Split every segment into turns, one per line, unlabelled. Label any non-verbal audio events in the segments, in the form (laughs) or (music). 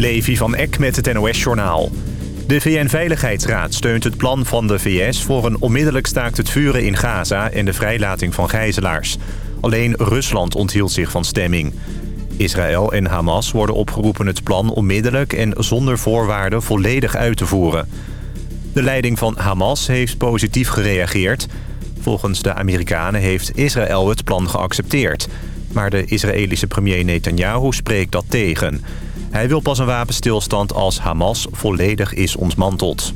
Levi van Eck met het NOS-journaal. De VN-veiligheidsraad steunt het plan van de VS... voor een onmiddellijk staakt het vuren in Gaza en de vrijlating van gijzelaars. Alleen Rusland onthield zich van stemming. Israël en Hamas worden opgeroepen het plan onmiddellijk... en zonder voorwaarden volledig uit te voeren. De leiding van Hamas heeft positief gereageerd. Volgens de Amerikanen heeft Israël het plan geaccepteerd... Maar de Israëlische premier Netanyahu spreekt dat tegen. Hij wil pas een wapenstilstand als Hamas volledig is ontmanteld.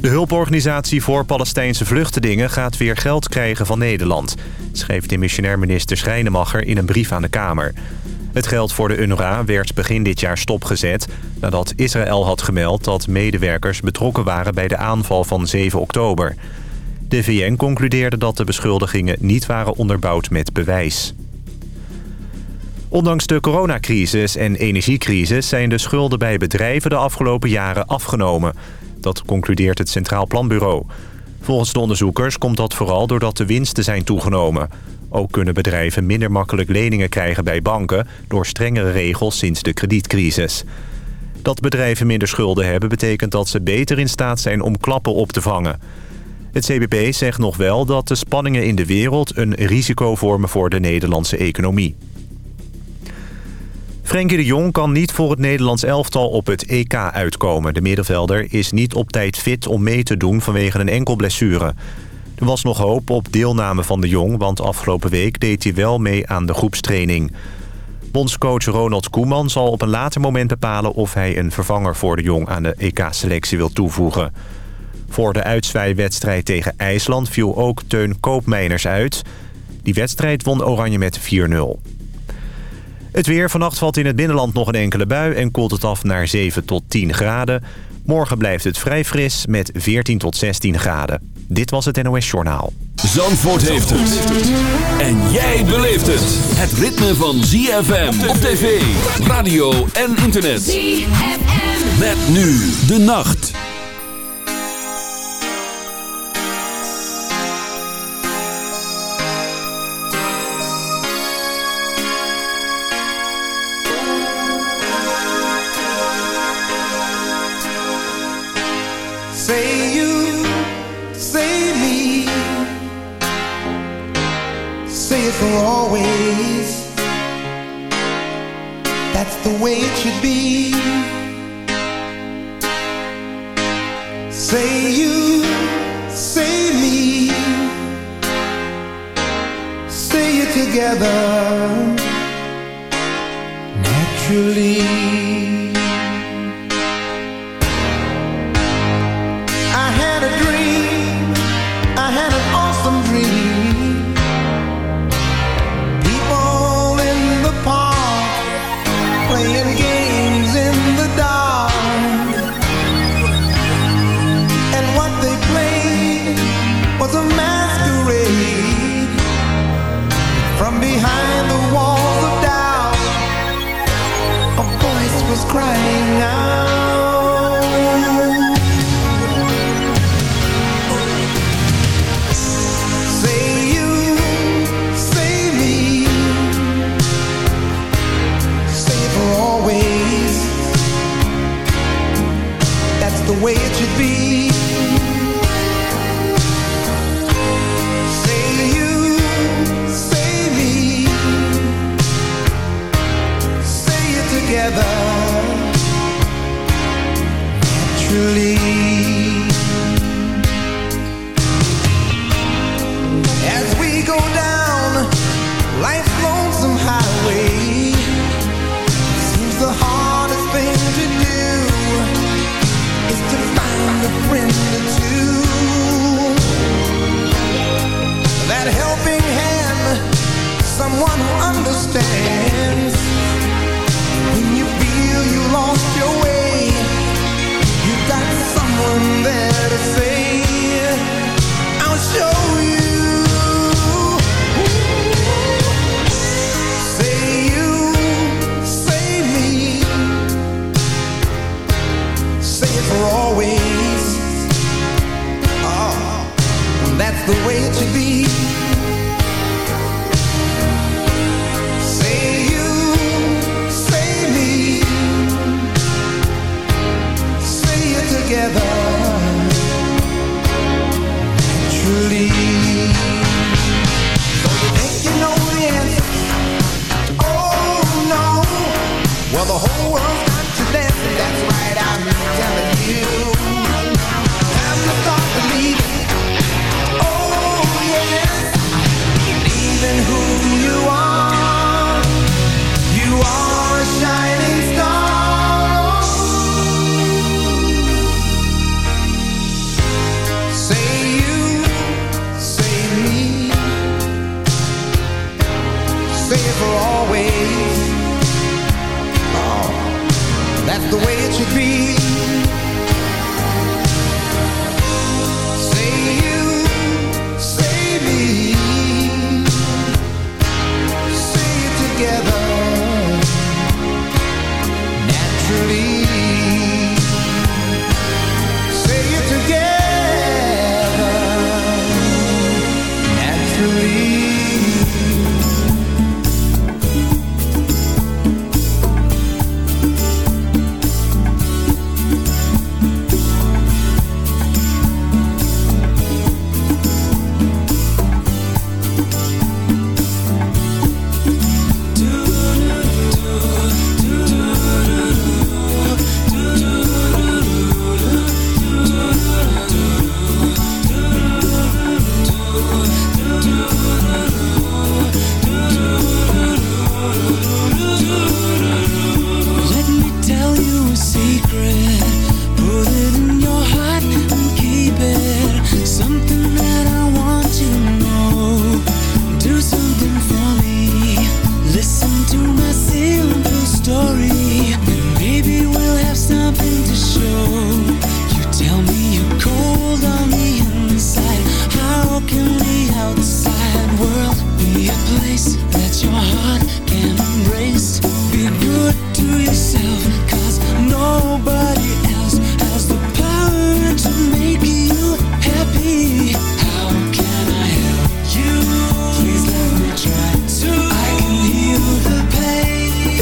De hulporganisatie voor Palestijnse vluchtelingen gaat weer geld krijgen van Nederland... schreef de missionair minister Schrijnemacher in een brief aan de Kamer. Het geld voor de UNRWA werd begin dit jaar stopgezet... nadat Israël had gemeld dat medewerkers betrokken waren bij de aanval van 7 oktober... De VN concludeerde dat de beschuldigingen niet waren onderbouwd met bewijs. Ondanks de coronacrisis en energiecrisis zijn de schulden bij bedrijven de afgelopen jaren afgenomen. Dat concludeert het Centraal Planbureau. Volgens de onderzoekers komt dat vooral doordat de winsten zijn toegenomen. Ook kunnen bedrijven minder makkelijk leningen krijgen bij banken... door strengere regels sinds de kredietcrisis. Dat bedrijven minder schulden hebben betekent dat ze beter in staat zijn om klappen op te vangen. Het CBP zegt nog wel dat de spanningen in de wereld een risico vormen voor de Nederlandse economie. Frenkie de Jong kan niet voor het Nederlands elftal op het EK uitkomen. De middenvelder is niet op tijd fit om mee te doen vanwege een enkel blessure. Er was nog hoop op deelname van de Jong, want afgelopen week deed hij wel mee aan de groepstraining. Bondscoach Ronald Koeman zal op een later moment bepalen of hij een vervanger voor de Jong aan de EK-selectie wil toevoegen. Voor de uitzwaaiwedstrijd tegen IJsland viel ook Teun Koopmeiners uit. Die wedstrijd won Oranje met 4-0. Het weer. Vannacht valt in het binnenland nog een enkele bui... en koelt het af naar 7 tot 10 graden. Morgen blijft het vrij fris met 14 tot 16 graden. Dit was het NOS Journaal.
Zandvoort heeft het. En jij beleeft het. Het ritme van ZFM op tv, radio en internet. ZFM. Met nu de nacht.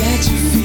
that you
feel.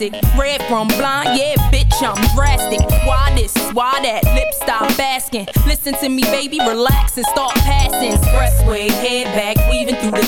music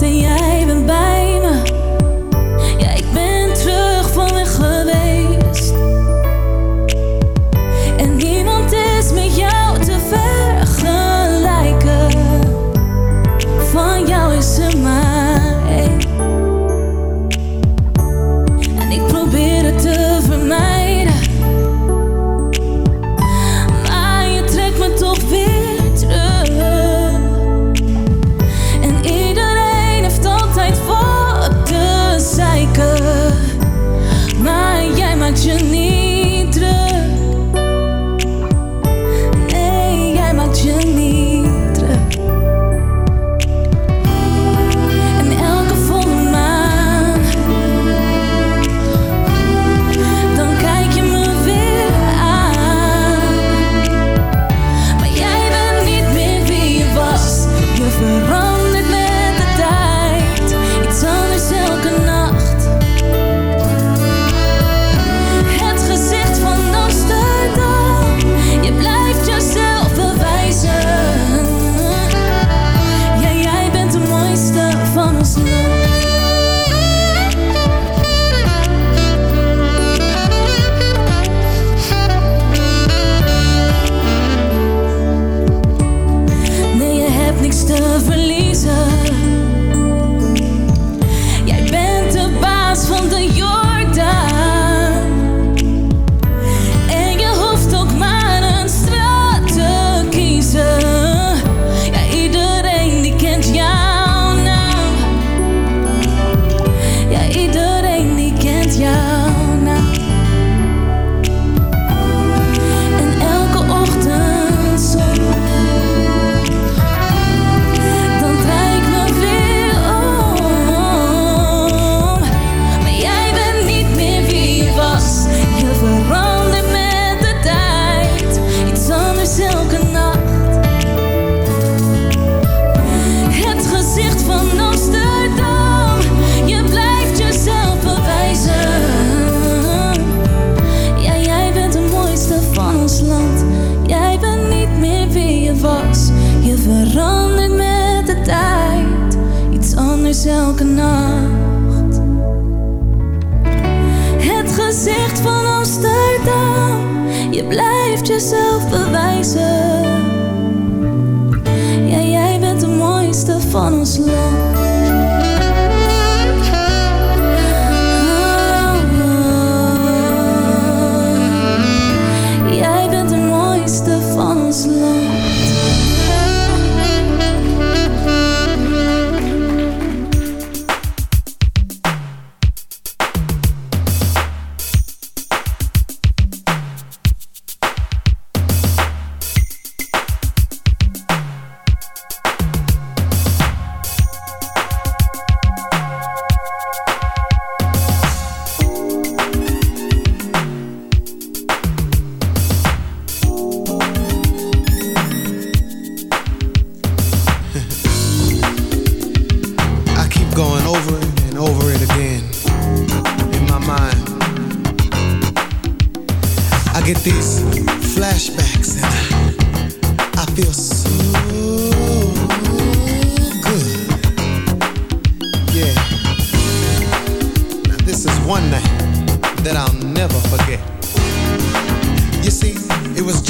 day
I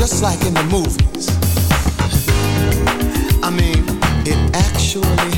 just like in the movies. (laughs) I mean, it actually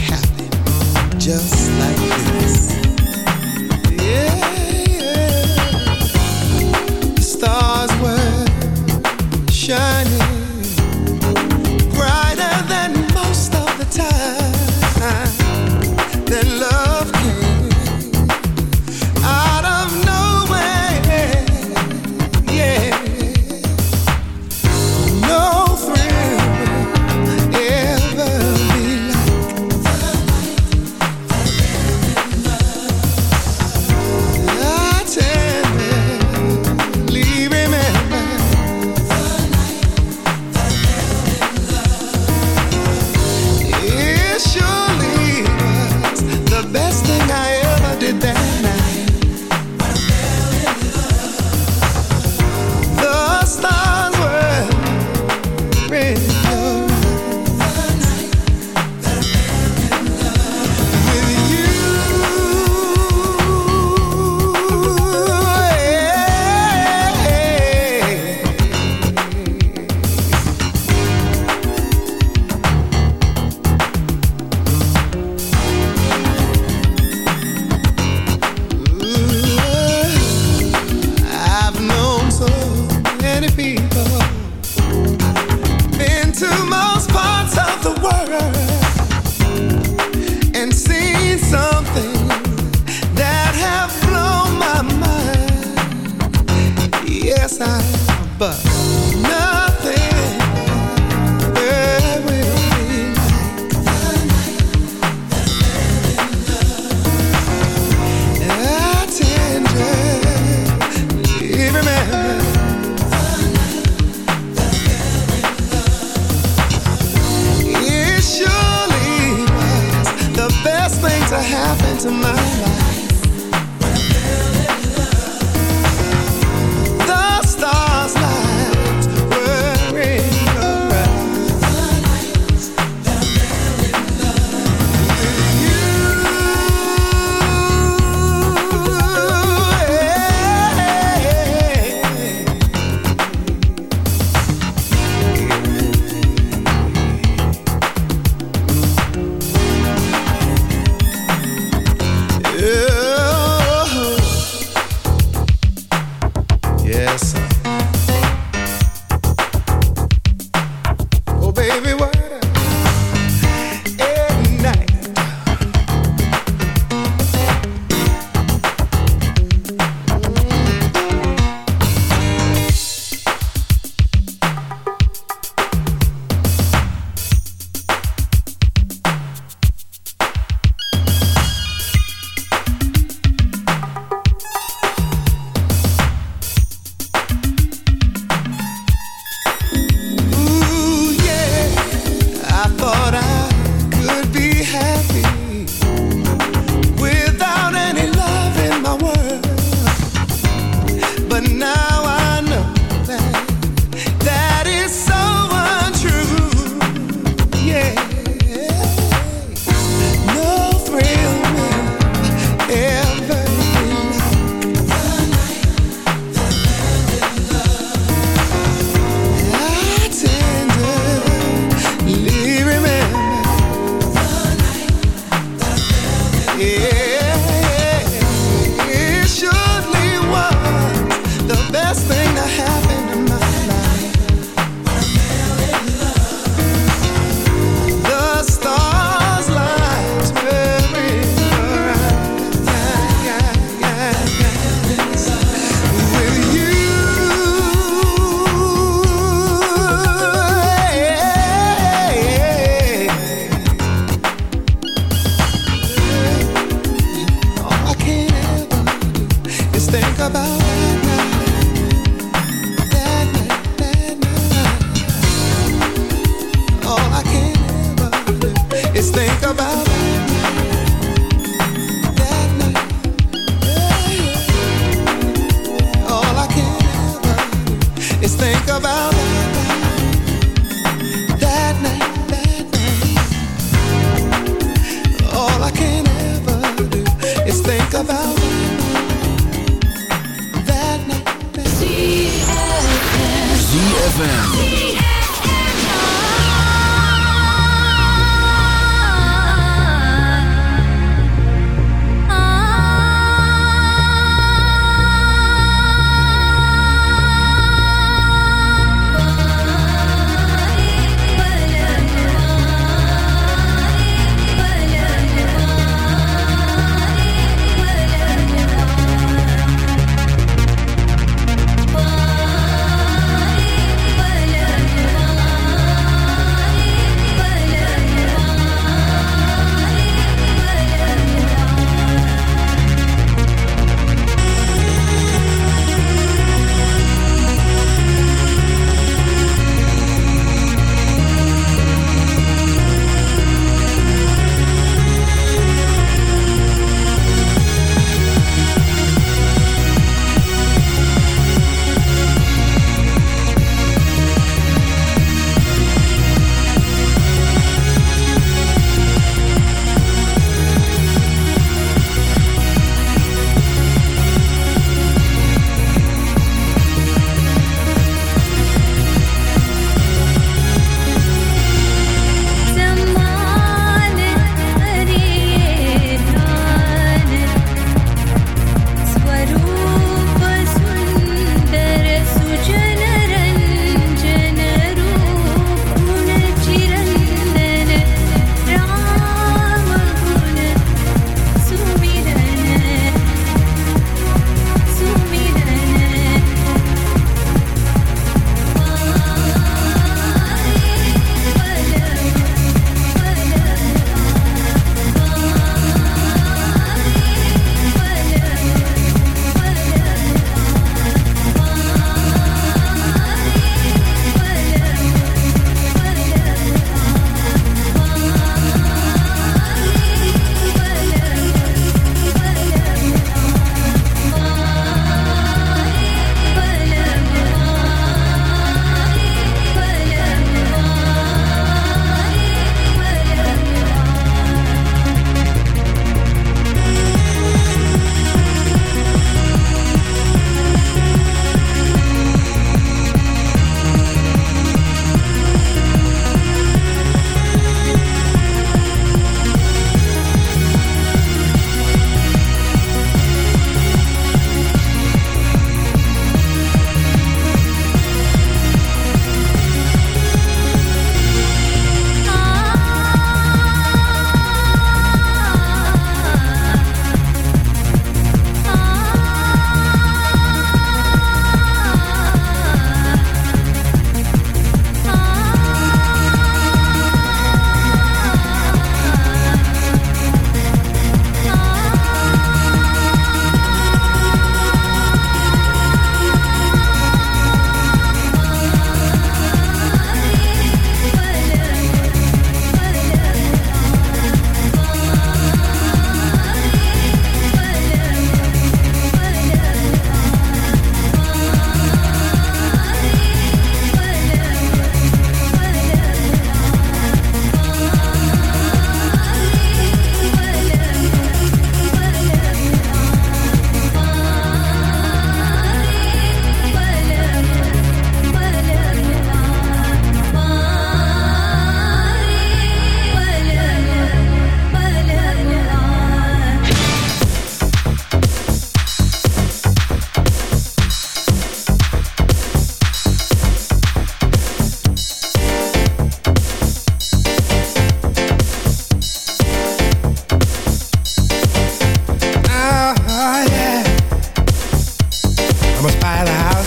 guess I.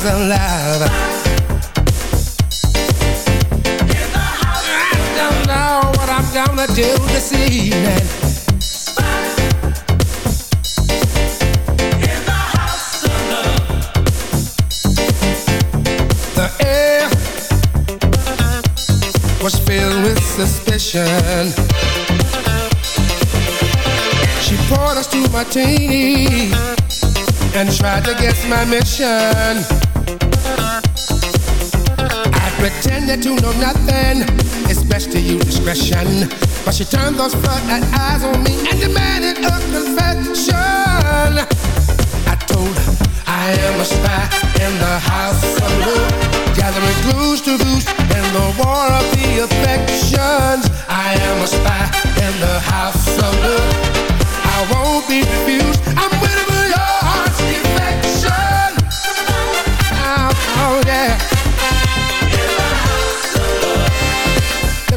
house gonna do this evening. In the house of love. The air
was filled with suspicion. She poured us two martinis and tried to guess my mission. I that you know nothing. It's best to use discretion. But she turned those floodlight eyes on me and demanded a confession. I told her I am a spy in the house of love, gathering clues to boost in the war of the affections. I am a spy in the house of love. I won't be refused. I'm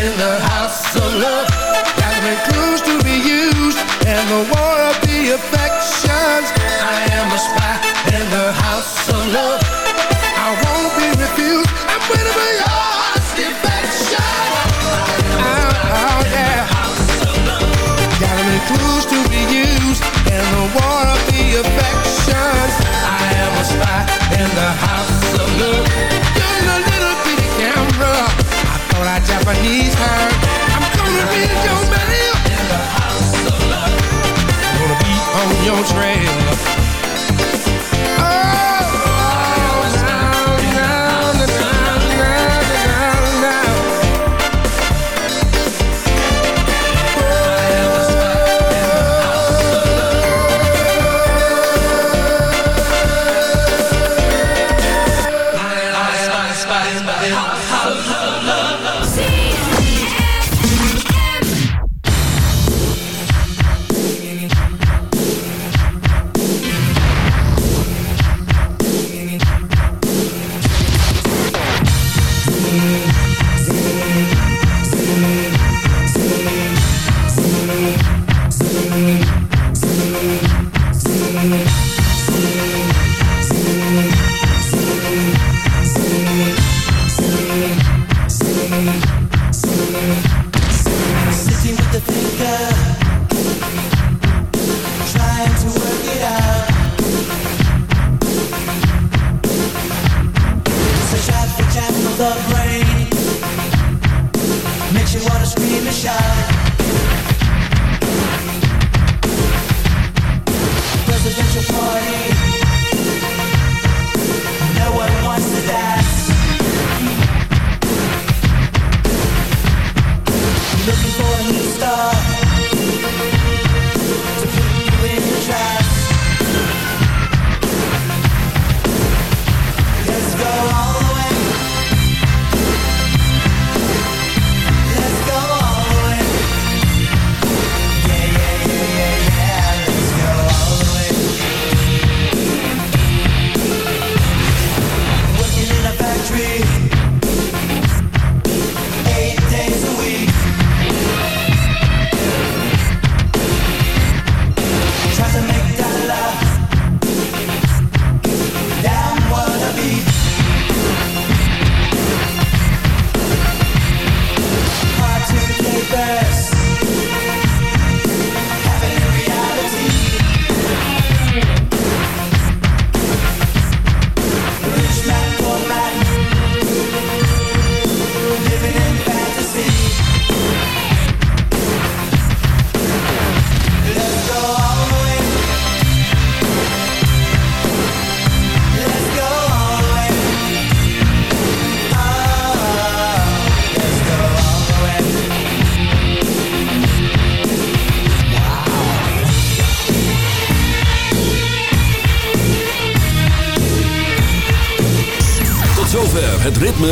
In the house of love clues to be used in the war of the affections. I am a spy in the house of love. Japanese her. I'm gonna read your mail. Gonna be on your trail.